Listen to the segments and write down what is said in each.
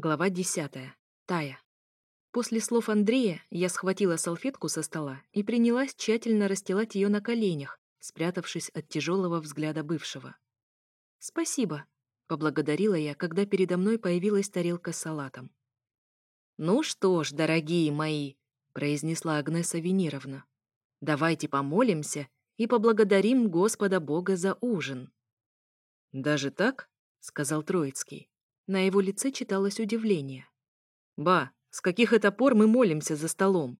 Глава 10. Тая. После слов Андрея я схватила салфетку со стола и принялась тщательно расстилать ее на коленях, спрятавшись от тяжелого взгляда бывшего. «Спасибо», — поблагодарила я, когда передо мной появилась тарелка с салатом. «Ну что ж, дорогие мои», — произнесла Агнеса Венеровна, «давайте помолимся и поблагодарим Господа Бога за ужин». «Даже так?» — сказал Троицкий. На его лице читалось удивление. «Ба, с каких это пор мы молимся за столом?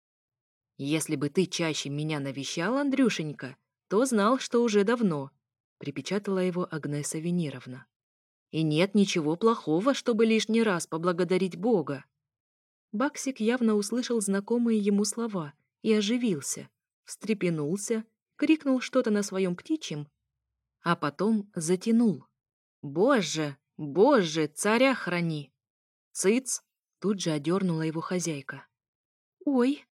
Если бы ты чаще меня навещал, Андрюшенька, то знал, что уже давно», — припечатала его Агнеса Венеровна. «И нет ничего плохого, чтобы лишний раз поблагодарить Бога». Баксик явно услышал знакомые ему слова и оживился, встрепенулся, крикнул что-то на своем птичьем, а потом затянул. «Боже, «Боже, царя храни!» «Цыц!» — тут же одернула его хозяйка. «Ой!»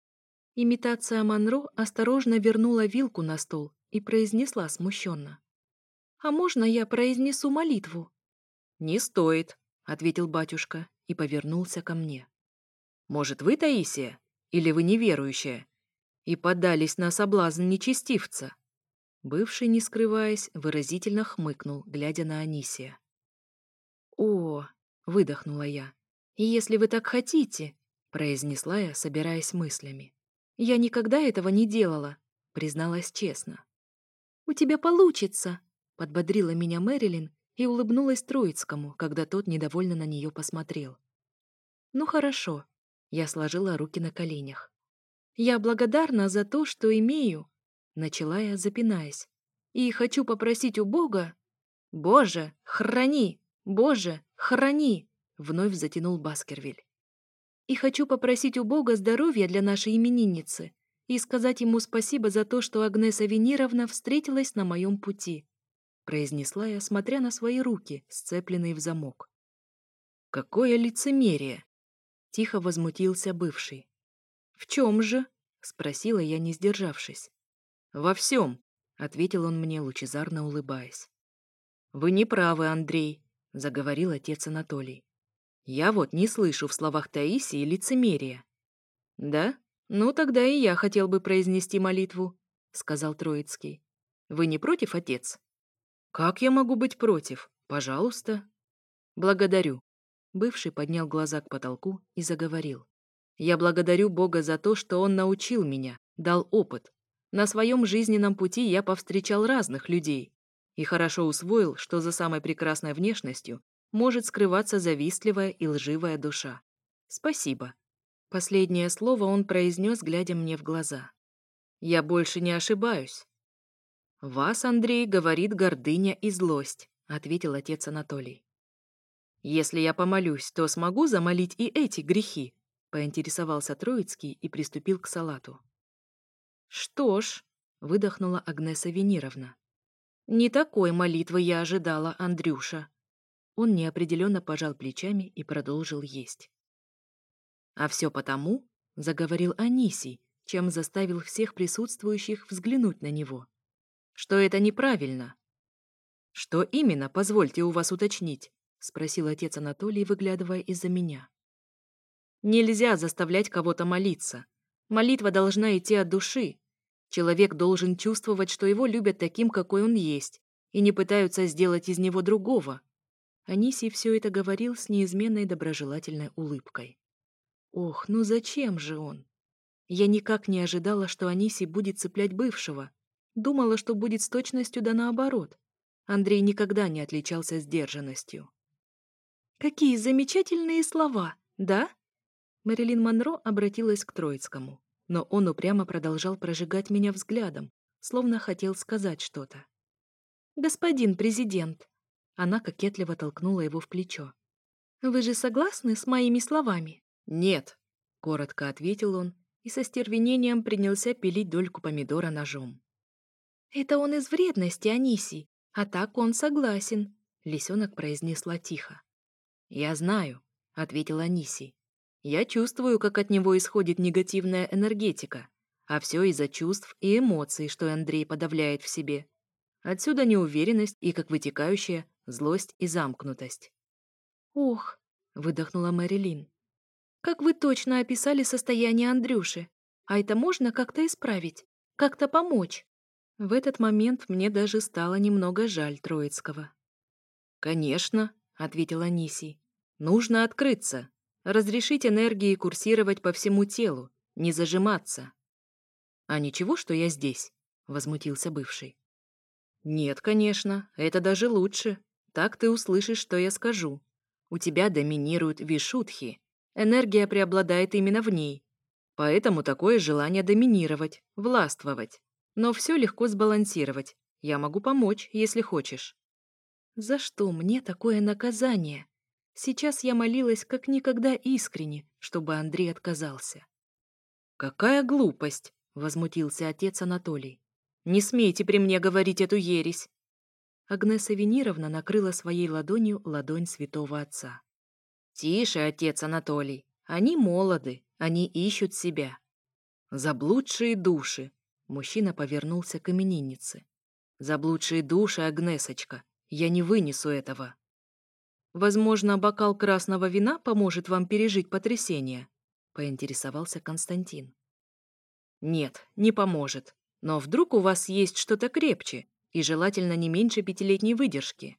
Имитация Монро осторожно вернула вилку на стол и произнесла смущенно. «А можно я произнесу молитву?» «Не стоит», — ответил батюшка и повернулся ко мне. «Может, вы, Таисия? Или вы неверующая? И поддались на соблазн нечестивца?» Бывший, не скрываясь, выразительно хмыкнул, глядя на Анисия. «О!» — выдохнула я. «Если вы так хотите», — произнесла я, собираясь мыслями. «Я никогда этого не делала», — призналась честно. «У тебя получится», — подбодрила меня Мэрилин и улыбнулась Троицкому, когда тот недовольно на нее посмотрел. «Ну хорошо», — я сложила руки на коленях. «Я благодарна за то, что имею», — начала я, запинаясь. «И хочу попросить у Бога...» «Боже, храни!» «Боже, храни!» — вновь затянул Баскервиль. «И хочу попросить у Бога здоровья для нашей именинницы и сказать ему спасибо за то, что Агнеса Венеровна встретилась на моем пути», — произнесла я, смотря на свои руки, сцепленные в замок. «Какое лицемерие!» — тихо возмутился бывший. «В чем же?» — спросила я, не сдержавшись. «Во всем», — ответил он мне, лучезарно улыбаясь. «Вы не правы, Андрей», заговорил отец Анатолий. «Я вот не слышу в словах Таисии лицемерия». «Да? Ну тогда и я хотел бы произнести молитву», — сказал Троицкий. «Вы не против, отец?» «Как я могу быть против? Пожалуйста». «Благодарю». Бывший поднял глаза к потолку и заговорил. «Я благодарю Бога за то, что Он научил меня, дал опыт. На своем жизненном пути я повстречал разных людей, и хорошо усвоил, что за самой прекрасной внешностью может скрываться завистливая и лживая душа. «Спасибо». Последнее слово он произнес, глядя мне в глаза. «Я больше не ошибаюсь». «Вас, Андрей, говорит гордыня и злость», — ответил отец Анатолий. «Если я помолюсь, то смогу замолить и эти грехи?» — поинтересовался Троицкий и приступил к салату. «Что ж», — выдохнула Агнеса Венеровна, не такой молитвы я ожидала, Андрюша. Он неопределенно пожал плечами и продолжил есть. А все потому, заговорил Анисий, чем заставил всех присутствующих взглянуть на него. Что это неправильно? Что именно, позвольте у вас уточнить, спросил отец Анатолий, выглядывая из-за меня. Нельзя заставлять кого-то молиться. Молитва должна идти от души, Человек должен чувствовать, что его любят таким, какой он есть, и не пытаются сделать из него другого. Аниси все это говорил с неизменной доброжелательной улыбкой. Ох, ну зачем же он? Я никак не ожидала, что Аниси будет цеплять бывшего. Думала, что будет с точностью да наоборот. Андрей никогда не отличался сдержанностью. «Какие замечательные слова, да?» Мэрилин Монро обратилась к Троицкому но он упрямо продолжал прожигать меня взглядом, словно хотел сказать что-то. «Господин президент!» Она кокетливо толкнула его в плечо. «Вы же согласны с моими словами?» «Нет», — коротко ответил он и со стервенением принялся пилить дольку помидора ножом. «Это он из вредности, Анисий, а так он согласен», — лисенок произнесла тихо. «Я знаю», — ответила Анисий. Я чувствую, как от него исходит негативная энергетика, а все из-за чувств и эмоций, что Андрей подавляет в себе. Отсюда неуверенность и, как вытекающая, злость и замкнутость. «Ох!» — выдохнула Мэрилин. «Как вы точно описали состояние Андрюши! А это можно как-то исправить, как-то помочь!» В этот момент мне даже стало немного жаль Троицкого. «Конечно!» — ответила Нисий. «Нужно открыться!» Разрешить энергии курсировать по всему телу, не зажиматься. «А ничего, что я здесь?» — возмутился бывший. «Нет, конечно, это даже лучше. Так ты услышишь, что я скажу. У тебя доминируют вишудхи, Энергия преобладает именно в ней. Поэтому такое желание доминировать, властвовать. Но все легко сбалансировать. Я могу помочь, если хочешь». «За что мне такое наказание?» Сейчас я молилась как никогда искренне, чтобы Андрей отказался. «Какая глупость!» — возмутился отец Анатолий. «Не смейте при мне говорить эту ересь!» Агнеса Венировна накрыла своей ладонью ладонь святого отца. «Тише, отец Анатолий! Они молоды, они ищут себя!» «Заблудшие души!» — мужчина повернулся к имениннице. «Заблудшие души, Агнесочка! Я не вынесу этого!» «Возможно, бокал красного вина поможет вам пережить потрясение», — поинтересовался Константин. «Нет, не поможет. Но вдруг у вас есть что-то крепче и желательно не меньше пятилетней выдержки».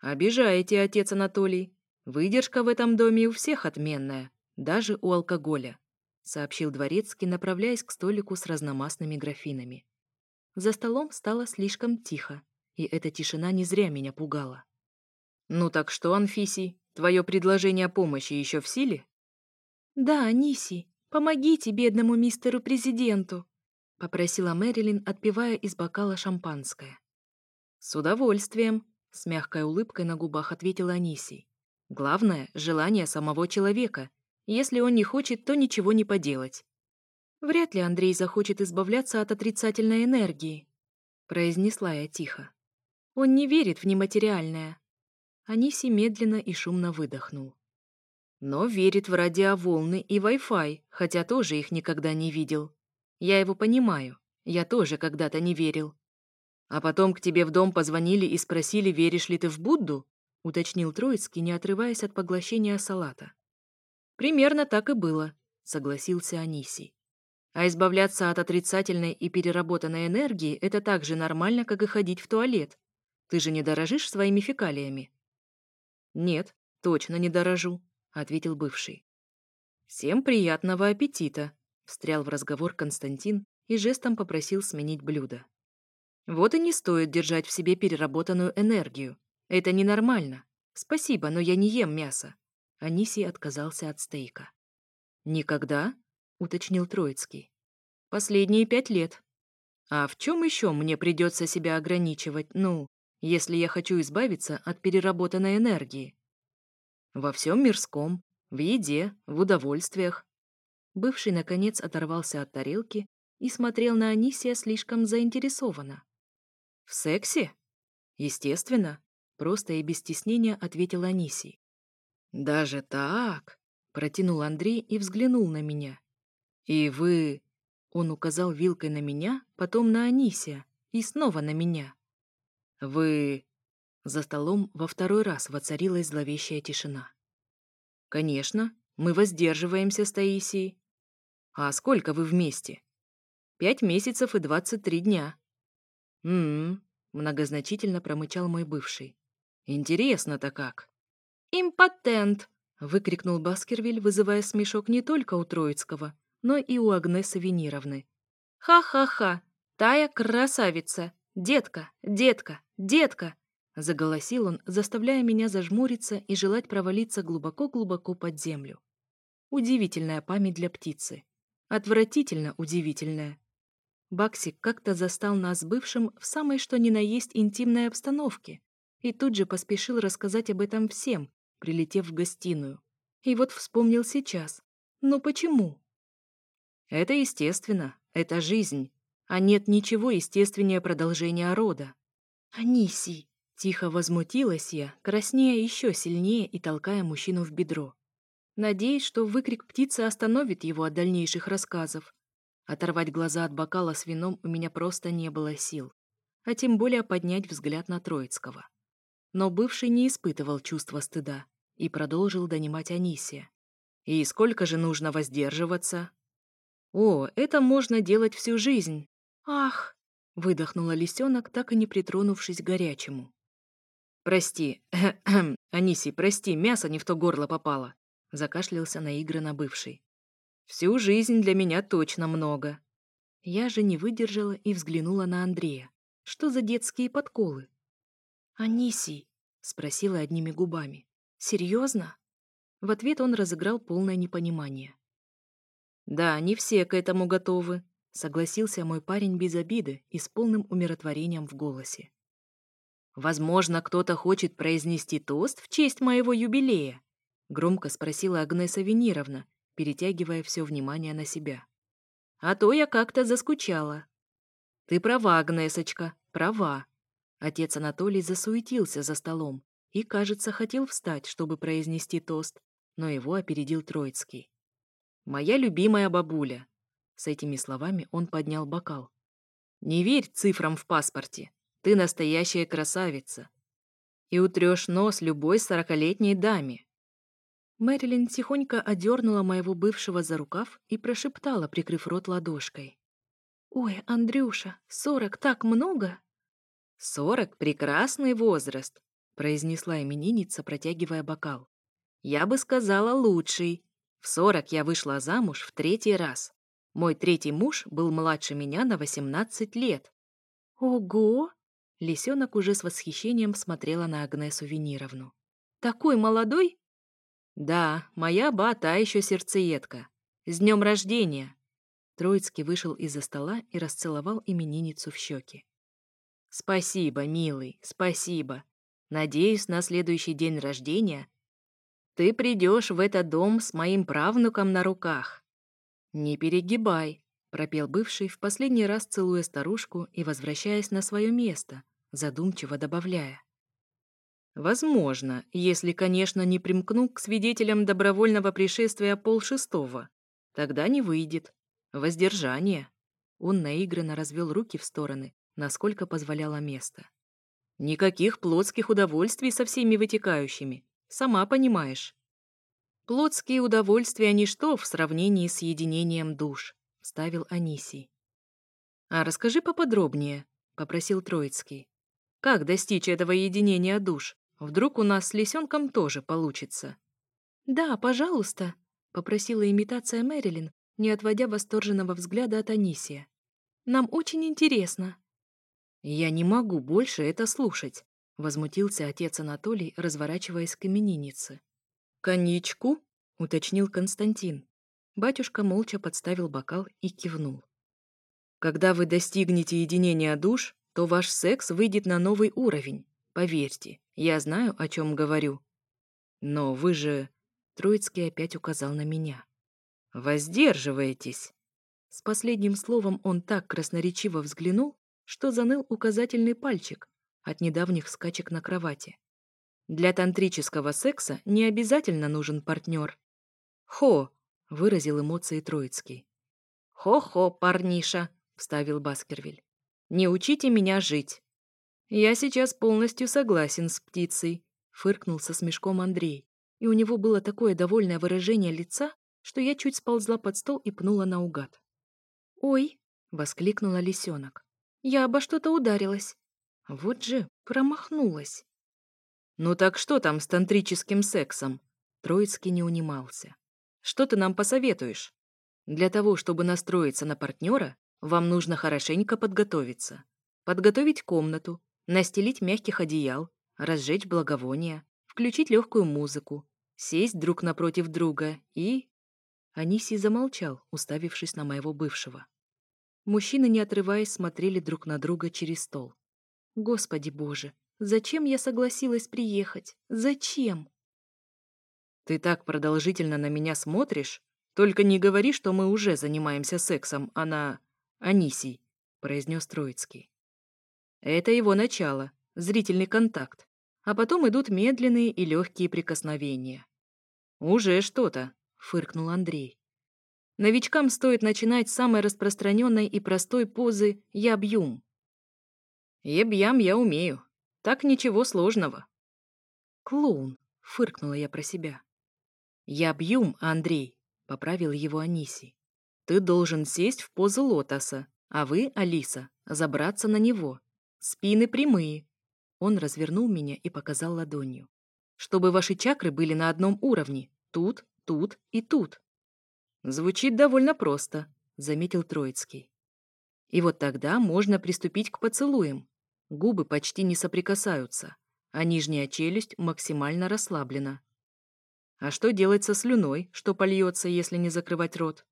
«Обижаете, отец Анатолий. Выдержка в этом доме у всех отменная, даже у алкоголя», — сообщил Дворецкий, направляясь к столику с разномастными графинами. За столом стало слишком тихо, и эта тишина не зря меня пугала. «Ну так что, Анфисий, твое предложение о помощи еще в силе?» «Да, Ниси, помогите бедному мистеру президенту», — попросила Мэрилин, отпивая из бокала шампанское. «С удовольствием», — с мягкой улыбкой на губах ответила Анисий. «Главное — желание самого человека. Если он не хочет, то ничего не поделать». «Вряд ли Андрей захочет избавляться от отрицательной энергии», — произнесла я тихо. «Он не верит в нематериальное». Аниси медленно и шумно выдохнул. Но верит в радиоволны и Wi-Fi, хотя тоже их никогда не видел. Я его понимаю. Я тоже когда-то не верил. А потом к тебе в дом позвонили и спросили, веришь ли ты в Будду? уточнил Троицкий, не отрываясь от поглощения салата. Примерно так и было, согласился Анисий. А избавляться от отрицательной и переработанной энергии это так же нормально, как и ходить в туалет. Ты же не дорожишь своими фекалиями. «Нет, точно не дорожу», — ответил бывший. «Всем приятного аппетита», — встрял в разговор Константин и жестом попросил сменить блюдо. «Вот и не стоит держать в себе переработанную энергию. Это ненормально. Спасибо, но я не ем мясо». Аниси отказался от стейка. «Никогда?» — уточнил Троицкий. «Последние пять лет». «А в чем еще мне придется себя ограничивать? Ну, если я хочу избавиться от переработанной энергии. Во всем мирском, в еде, в удовольствиях. Бывший, наконец, оторвался от тарелки и смотрел на Анисия слишком заинтересованно. «В сексе?» «Естественно», — просто и без стеснения ответил Анисий. «Даже так?» — протянул Андрей и взглянул на меня. «И вы...» — он указал вилкой на меня, потом на Анисия и снова на меня. Вы...» За столом во второй раз воцарилась зловещая тишина. «Конечно, мы воздерживаемся с Таисией. А сколько вы вместе?» «Пять месяцев и двадцать три дня». «М-м-м», многозначительно промычал мой бывший. «Интересно-то как». «Импотент!» — выкрикнул Баскервиль, вызывая смешок не только у Троицкого, но и у Агнесы Венировны. «Ха-ха-ха! Тая красавица! Детка, детка, «Детка!» — заголосил он, заставляя меня зажмуриться и желать провалиться глубоко-глубоко под землю. Удивительная память для птицы. Отвратительно удивительная. Баксик как-то застал нас бывшим в самой что ни на есть интимной обстановке и тут же поспешил рассказать об этом всем, прилетев в гостиную. И вот вспомнил сейчас. Но почему? Это естественно, это жизнь, а нет ничего естественнее продолжения рода. Анисий, — тихо возмутилась я, краснея еще сильнее и толкая мужчину в бедро. Надеюсь, что выкрик птицы остановит его от дальнейших рассказов. Оторвать глаза от бокала с вином у меня просто не было сил, а тем более поднять взгляд на Троицкого. Но бывший не испытывал чувства стыда и продолжил донимать Анисия. «И сколько же нужно воздерживаться?» «О, это можно делать всю жизнь!» «Ах!» Выдохнула лисенок, так и не притронувшись к горячему. «Прости, Аниси, прости, мясо не в то горло попало», — закашлялся наигранно бывший. «Всю жизнь для меня точно много». Я же не выдержала и взглянула на Андрея. Что за детские подколы? «Анисий», — спросила одними губами. «Серьезно?» В ответ он разыграл полное непонимание. «Да, не все к этому готовы», согласился мой парень без обиды и с полным умиротворением в голосе. «Возможно, кто-то хочет произнести тост в честь моего юбилея?» — громко спросила Агнеса Венировна, перетягивая все внимание на себя. «А то я как-то заскучала». «Ты права, Агнесочка, права». Отец Анатолий засуетился за столом и, кажется, хотел встать, чтобы произнести тост, но его опередил Троицкий. «Моя любимая бабуля, с этими словами он поднял бокал. «Не верь цифрам в паспорте. Ты настоящая красавица. И утрешь нос любой сорокалетней даме». Мэрилин тихонько одернула моего бывшего за рукав и прошептала, прикрыв рот ладошкой. «Ой, Андрюша, сорок так много!» «Сорок — прекрасный возраст», — произнесла именинница, протягивая бокал. «Я бы сказала, лучший. В сорок я вышла замуж в третий раз. Мой третий муж был младше меня на 18 лет. Ого! Лисенок уже с восхищением смотрела на Агнесу Венеровну. Такой молодой? Да, моя ба а еще сердцеедка. С днем рождения! Троицкий вышел из-за стола и расцеловал именинницу в щеки. «Спасибо, милый, спасибо. Надеюсь, на следующий день рождения ты придешь в этот дом с моим правнуком на руках». «Не перегибай», — пропел бывший, в последний раз целуя старушку и возвращаясь на свое место, задумчиво добавляя. «Возможно, если, конечно, не примкну к свидетелям добровольного пришествия полшестого. Тогда не выйдет. Воздержание». Он наигранно развел руки в стороны, насколько позволяло место. «Никаких плотских удовольствий со всеми вытекающими. Сама понимаешь». «Плотские удовольствия — ничто в сравнении с единением душ», — вставил Анисий. «А расскажи поподробнее», — попросил Троицкий. «Как достичь этого единения душ? Вдруг у нас с лисенком тоже получится?» «Да, пожалуйста», — попросила имитация Мэрилин, не отводя восторженного взгляда от Анисия. «Нам очень интересно». «Я не могу больше это слушать», — возмутился отец Анатолий, разворачиваясь к имениннице. «Коньячку?» — уточнил Константин. Батюшка молча подставил бокал и кивнул. «Когда вы достигнете единения душ, то ваш секс выйдет на новый уровень. Поверьте, я знаю, о чем говорю. Но вы же...» Троицкий опять указал на меня. «Воздерживаетесь!» С последним словом он так красноречиво взглянул, что заныл указательный пальчик от недавних скачек на кровати. Для тантрического секса не обязательно нужен партнер. «Хо!» — выразил эмоции Троицкий. «Хо-хо, парниша!» — вставил Баскервиль. «Не учите меня жить!» «Я сейчас полностью согласен с птицей», — фыркнул со смешком Андрей. И у него было такое довольное выражение лица, что я чуть сползла под стол и пнула наугад. «Ой!» — воскликнула лисенок. «Я обо что-то ударилась. Вот же, промахнулась!» «Ну так что там с тантрическим сексом?» Троицкий не унимался. «Что ты нам посоветуешь? Для того, чтобы настроиться на партнера, вам нужно хорошенько подготовиться. Подготовить комнату, настелить мягких одеял, разжечь благовония, включить легкую музыку, сесть друг напротив друга и...» Анисий замолчал, уставившись на моего бывшего. Мужчины, не отрываясь, смотрели друг на друга через стол. «Господи боже, Зачем я согласилась приехать? Зачем? Ты так продолжительно на меня смотришь. Только не говори, что мы уже занимаемся сексом, она... Анисий, произнес Троицкий. Это его начало, зрительный контакт. А потом идут медленные и легкие прикосновения. «Уже что-то», — фыркнул Андрей. «Новичкам стоит начинать с самой распространенной и простой позы «я бьюм». «Ебьям я умею», так ничего сложного. Клоун, фыркнула я про себя. Я бьюм, Андрей, поправил его Аниси. Ты должен сесть в позу лотоса, а вы, Алиса, забраться на него. Спины прямые. Он развернул меня и показал ладонью. Чтобы ваши чакры были на одном уровне. Тут, тут и тут. Звучит довольно просто, заметил Троицкий. И вот тогда можно приступить к поцелуям, Губы почти не соприкасаются, а нижняя челюсть максимально расслаблена. А что делать со слюной, что польется, если не закрывать рот?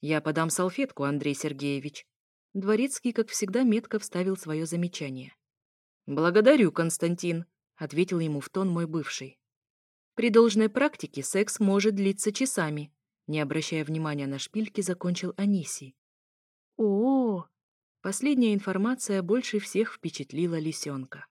Я подам салфетку, Андрей Сергеевич. Дворецкий, как всегда, метко вставил свое замечание. «Благодарю, Константин», — ответил ему в тон мой бывший. При должной практике секс может длиться часами, не обращая внимания на шпильки, закончил Аниси. О, -о, -о Последняя информация больше всех впечатлила лисенка.